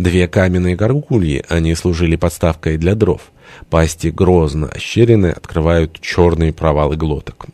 Две каменные горгульи, они служили подставкой для дров. Пасти грозно ощерены, открывают черные провалы глоток.